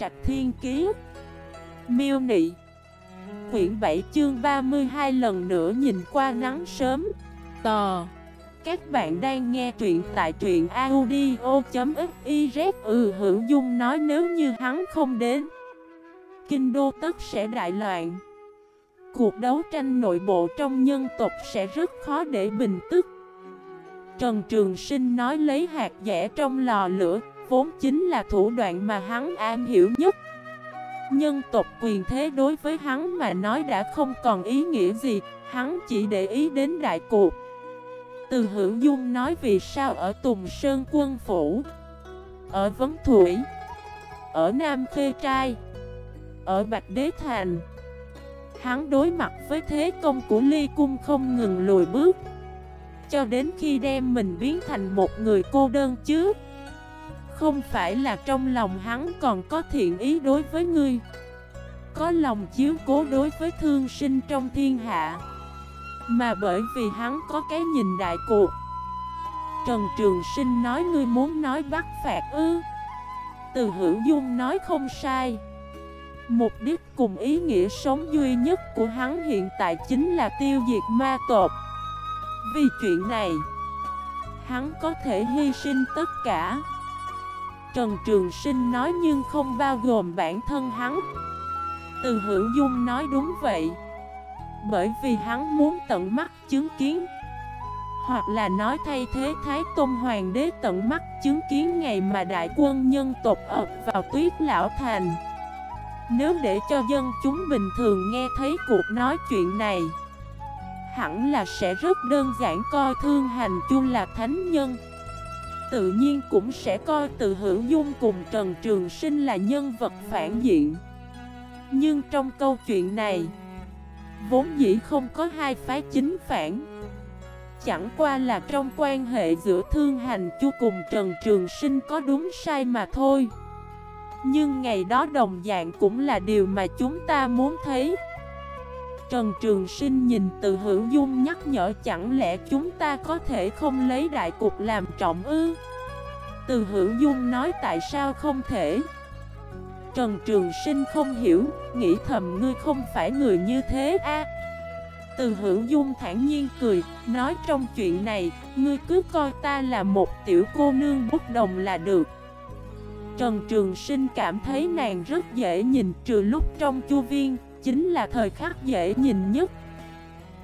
Trạch Thiên Kiế Miêu Nị. Quyển 7 chương 32 lần nữa nhìn qua nắng sớm. Tò. Các bạn đang nghe truyện tại truyện audio.xyz Ừ hữu dung nói nếu như hắn không đến, Kinh đô tất sẽ đại loạn. Cuộc đấu tranh nội bộ trong nhân tộc sẽ rất khó để bình tức. Trần Trường Sinh nói lấy hạt dẻ trong lò lửa. Vốn chính là thủ đoạn mà hắn am hiểu nhất. Nhân tộc quyền thế đối với hắn mà nói đã không còn ý nghĩa gì, Hắn chỉ để ý đến đại cuộc. Từ hữu dung nói vì sao ở Tùng Sơn quân phủ, Ở Vấn Thủy, Ở Nam Khê Trai, Ở Bạch Đế Thành, Hắn đối mặt với thế công của Ly Cung không ngừng lùi bước, Cho đến khi đem mình biến thành một người cô đơn chứ. Không phải là trong lòng hắn còn có thiện ý đối với ngươi. Có lòng chiếu cố đối với thương sinh trong thiên hạ. Mà bởi vì hắn có cái nhìn đại cuộc Trần Trường Sinh nói ngươi muốn nói bắt phạt ư. Từ hữu dung nói không sai. Mục đích cùng ý nghĩa sống duy nhất của hắn hiện tại chính là tiêu diệt ma tộc. Vì chuyện này, Hắn có thể hy sinh tất cả. Trần Trường Sinh nói nhưng không bao gồm bản thân hắn. Từ hữu dung nói đúng vậy. Bởi vì hắn muốn tận mắt chứng kiến. Hoặc là nói thay thế Thái Tôn Hoàng đế tận mắt chứng kiến ngày mà đại quân nhân tộc ập vào tuyết lão thành. Nếu để cho dân chúng bình thường nghe thấy cuộc nói chuyện này, Hẳn là sẽ rất đơn giản coi thương hành chung là thánh nhân. Tự nhiên cũng sẽ coi từ hữu dung cùng Trần Trường Sinh là nhân vật phản diện. Nhưng trong câu chuyện này, Vốn dĩ không có hai phái chính phản. Chẳng qua là trong quan hệ giữa thương hành chu cùng Trần Trường Sinh có đúng sai mà thôi. Nhưng ngày đó đồng dạng cũng là điều mà chúng ta muốn thấy. Trần Trường Sinh nhìn từ hữu dung nhắc nhở chẳng lẽ chúng ta có thể không lấy đại cục làm trọng ư Từ hữu dung nói tại sao không thể Trần Trường Sinh không hiểu, nghĩ thầm ngươi không phải người như thế a. từ hữu dung thản nhiên cười, nói trong chuyện này, ngươi cứ coi ta là một tiểu cô nương bút đồng là được. Trần Trường Sinh cảm thấy nàng rất dễ nhìn trừ lúc trong chu viên, chính là thời khắc dễ nhìn nhất.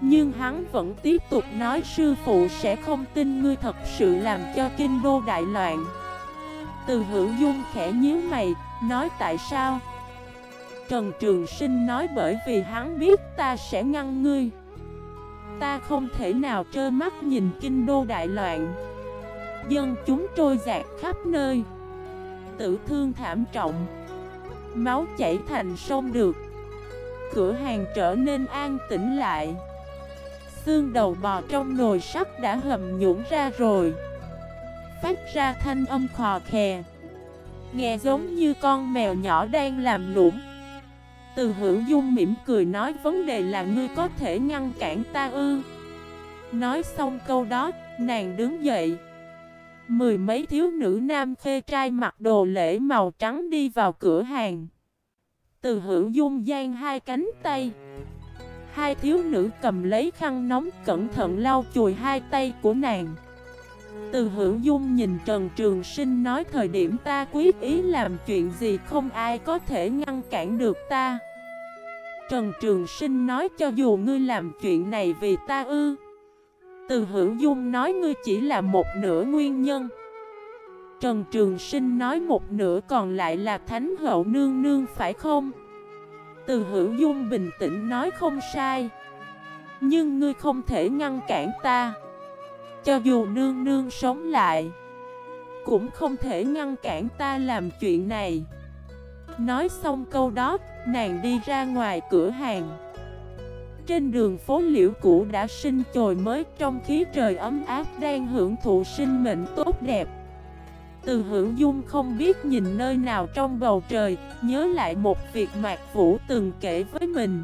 Nhưng hắn vẫn tiếp tục nói sư phụ sẽ không tin ngươi thật sự làm cho kinh đô đại loạn. Từ hữu dung khẽ nhíu mày, nói tại sao? Trần Trường Sinh nói bởi vì hắn biết ta sẽ ngăn ngươi. Ta không thể nào trơ mắt nhìn kinh đô đại loạn. Dân chúng trôi dạt khắp nơi tử thương thảm trọng Máu chảy thành sông được Cửa hàng trở nên an tĩnh lại. Xương đầu bò trong nồi sắt đã hầm nhũng ra rồi. Phát ra thanh âm khò khè. Nghe giống như con mèo nhỏ đang làm lũng. Từ hữu dung mỉm cười nói vấn đề là ngươi có thể ngăn cản ta ư. Nói xong câu đó, nàng đứng dậy. Mười mấy thiếu nữ nam khê trai mặc đồ lễ màu trắng đi vào cửa hàng. Từ hữu dung gian hai cánh tay. Hai thiếu nữ cầm lấy khăn nóng cẩn thận lau chùi hai tay của nàng. Từ hữu dung nhìn Trần Trường Sinh nói thời điểm ta quyết ý làm chuyện gì không ai có thể ngăn cản được ta. Trần Trường Sinh nói cho dù ngươi làm chuyện này vì ta ư. Từ hữu dung nói ngươi chỉ là một nửa nguyên nhân. Trần Trường Sinh nói một nửa còn lại là Thánh Hậu Nương Nương phải không? Từ hữu dung bình tĩnh nói không sai. Nhưng ngươi không thể ngăn cản ta. Cho dù Nương Nương sống lại, Cũng không thể ngăn cản ta làm chuyện này. Nói xong câu đó, Nàng đi ra ngoài cửa hàng. Trên đường phố liễu cũ đã sinh chồi mới, trong khí trời ấm áp, đang hưởng thụ sinh mệnh tốt đẹp. Từ hữu dung không biết nhìn nơi nào trong bầu trời, Nhớ lại một việc Mạc Vũ từng kể với mình.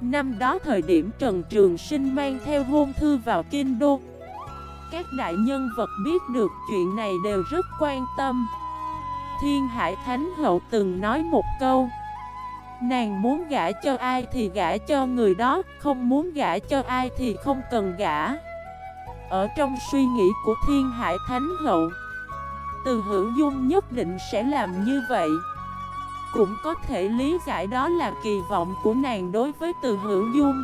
Năm đó thời điểm Trần Trường Sinh mang theo hôn thư vào Kinh Đô. Các đại nhân vật biết được chuyện này đều rất quan tâm. Thiên Hải Thánh Hậu từng nói một câu, Nàng muốn gả cho ai thì gả cho người đó, Không muốn gả cho ai thì không cần gả. Ở trong suy nghĩ của Thiên Hải Thánh Hậu từ hữu dung nhất định sẽ làm như vậy. Cũng có thể lý giải đó là kỳ vọng của nàng đối với từ hữu dung.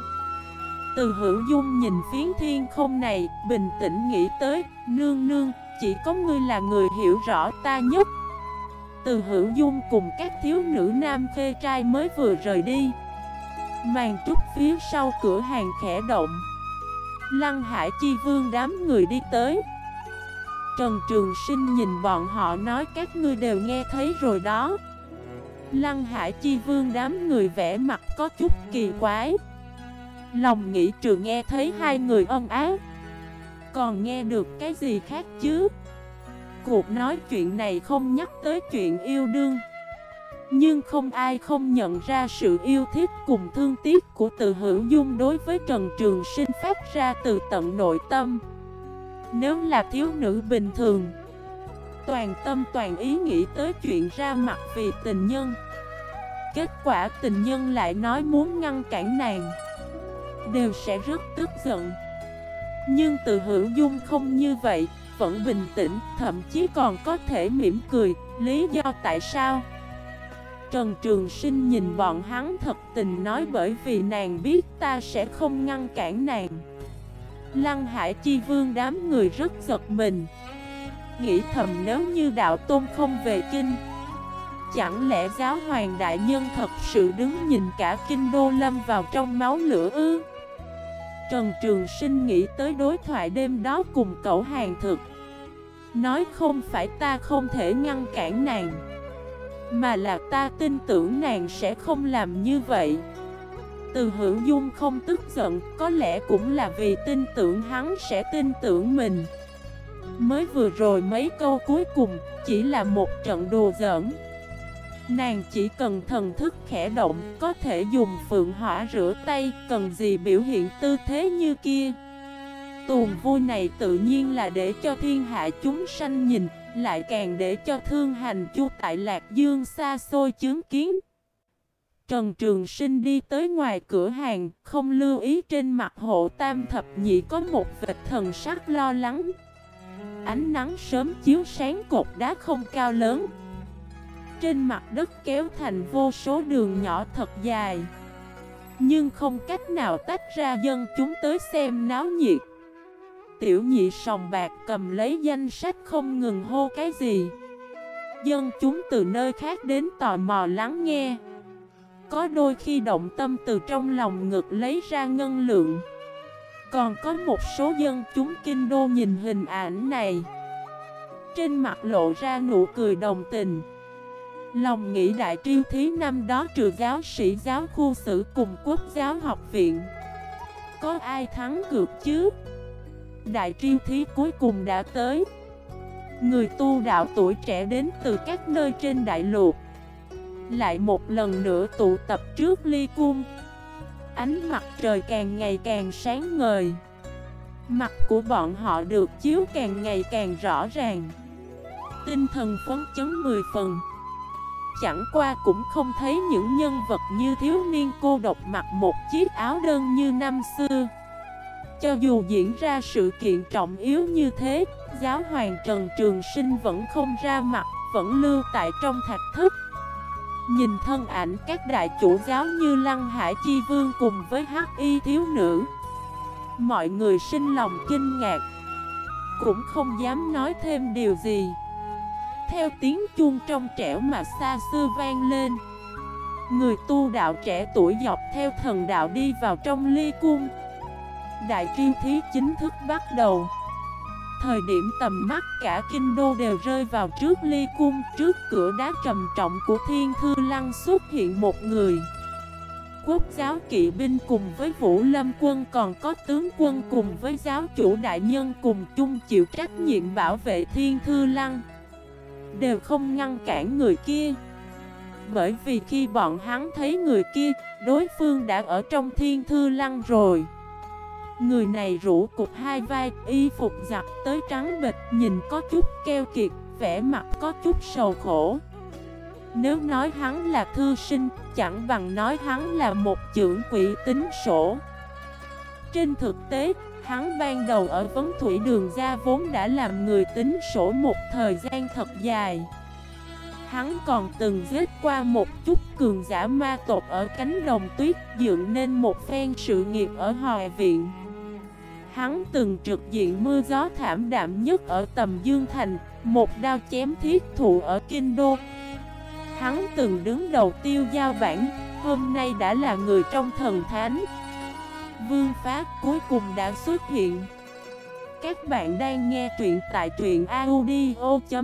Từ hữu dung nhìn phiến thiên không này, Bình tĩnh nghĩ tới, Nương nương, Chỉ có ngươi là người hiểu rõ ta nhất. Từ hữu dung cùng các thiếu nữ nam khê trai mới vừa rời đi. Màn trúc phía sau cửa hàng khẽ động. Lăng hải chi vương đám người đi tới. Trần Trường Sinh nhìn bọn họ nói, các ngươi đều nghe thấy rồi đó. Lăng hải chi vương đám người vẽ mặt có chút kỳ quái. Lòng nghĩ trường nghe thấy hai người ân ái, Còn nghe được cái gì khác chứ? Cuộc nói chuyện này không nhắc tới chuyện yêu đương, Nhưng không ai không nhận ra sự yêu thích cùng thương tiếc của từ hữu dung đối với Trần Trường Sinh phát ra từ tận nội tâm. Nếu là thiếu nữ bình thường Toàn tâm toàn ý nghĩ tới chuyện ra mặt vì tình nhân. Kết quả tình nhân lại nói muốn ngăn cản nàng Đều sẽ rất tức giận. Nhưng từ hữu dung không như vậy vẫn bình tĩnh, thậm chí còn có thể mỉm cười, lý do tại sao? Trần Trường Sinh nhìn bọn hắn thật tình nói bởi vì nàng biết ta sẽ không ngăn cản nàng. Lăng Hải Chi Vương đám người rất giật mình. Nghĩ thầm nếu như đạo tôn không về kinh, Chẳng lẽ giáo hoàng đại nhân thật sự đứng nhìn cả kinh đô lâm vào trong máu lửa ư? Trần Trường Sinh nghĩ tới đối thoại đêm đó cùng cậu hàng thực. Nói không phải ta không thể ngăn cản nàng, Mà là ta tin tưởng nàng sẽ không làm như vậy. Từ hữu dung không tức giận Có lẽ cũng là vì tin tưởng hắn sẽ tin tưởng mình. Mới vừa rồi mấy câu cuối cùng Chỉ là một trận đồ giỡn. Nàng chỉ cần thần thức khẽ động Có thể dùng phượng hỏa rửa tay Cần gì biểu hiện tư thế như kia. Tuồng vui này tự nhiên là để cho thiên hạ chúng sanh nhìn, lại càng để cho thương hành chu tại Lạc Dương xa xôi chứng kiến. Trần Trường Sinh đi tới ngoài cửa hàng, không lưu ý trên mặt hộ tam thập nhị có một vệt thần sắc lo lắng. Ánh nắng sớm chiếu sáng cột đá không cao lớn. Trên mặt đất kéo thành vô số đường nhỏ thật dài. Nhưng không cách nào tách ra dân chúng tới xem náo nhiệt. Tiểu nhị sòng bạc cầm lấy danh sách không ngừng hô cái gì Dân chúng từ nơi khác đến tò mò lắng nghe có đôi khi động tâm từ trong lòng ngực lấy ra ngân lượng. Còn có một số dân chúng kinh đô nhìn hình ảnh này. Trên mặt lộ ra nụ cười đồng tình. Lòng nghĩ đại triêu thí năm đó trừ giáo sĩ, giáo khu sử cùng quốc giáo học viện. Có ai thắng cược chứ? Đại triêu thí cuối cùng đã tới. Người tu đạo tuổi trẻ đến từ các nơi trên đại lục. Lại một lần nữa tụ tập trước ly cung. Ánh mặt trời càng ngày càng sáng ngời. Mặt của bọn họ được chiếu càng ngày càng rõ ràng. Tinh thần phấn chấn 10 phần. Chẳng qua cũng không thấy những nhân vật như thiếu niên cô độc mặc một chiếc áo đơn như năm xưa. Cho dù diễn ra sự kiện trọng yếu như thế, giáo hoàng Trần Trường Sinh vẫn không ra mặt, vẫn lưu tại trong thạch thức. Nhìn thân ảnh các đại chủ giáo như Lăng Hải Chi Vương cùng với Hắc Y thiếu nữ. Mọi người sinh lòng kinh ngạc, cũng không dám nói thêm điều gì. Theo tiếng chuông trong trẻo mà xa xưa vang lên. Người tu đạo trẻ tuổi dọc theo thần đạo đi vào trong ly cung Đại triêu thí chính thức bắt đầu Thời điểm tầm mắt cả kinh đô đều rơi vào trước ly cung Trước cửa đá trầm trọng của thiên thư lăng xuất hiện một người. Quốc giáo kỵ binh cùng với Vũ Lâm quân còn có tướng quân cùng với giáo chủ đại nhân cùng chung chịu trách nhiệm bảo vệ thiên thư lăng. Đều không ngăn cản người kia. Bởi vì khi bọn hắn thấy người kia, đối phương đã ở trong thiên thư lăng rồi. Người này rủ cục hai vai, y phục giặt tới trắng bịch, nhìn có chút keo kiệt, vẻ mặt có chút sầu khổ. Nếu nói hắn là thư sinh, chẳng bằng nói hắn là một trưởng quỷ tính sổ. Trên thực tế, hắn ban đầu ở vấn thủy đường gia vốn đã làm người tính sổ một thời gian thật dài. Hắn còn từng giết qua một chút cường giả ma tộc ở cánh đồng tuyết dựng nên một phen sự nghiệp ở Hòa Viện. Hắn từng trực diện mưa gió thảm đạm nhất ở tầm Dương Thành, Một đao chém thiết thụ ở Kinh Đô. Hắn từng đứng đầu tiêu giao bản Hôm nay đã là người trong thần thánh. Vương Pháp cuối cùng đã xuất hiện. Các bạn đang nghe truyện tại truyện audio.fif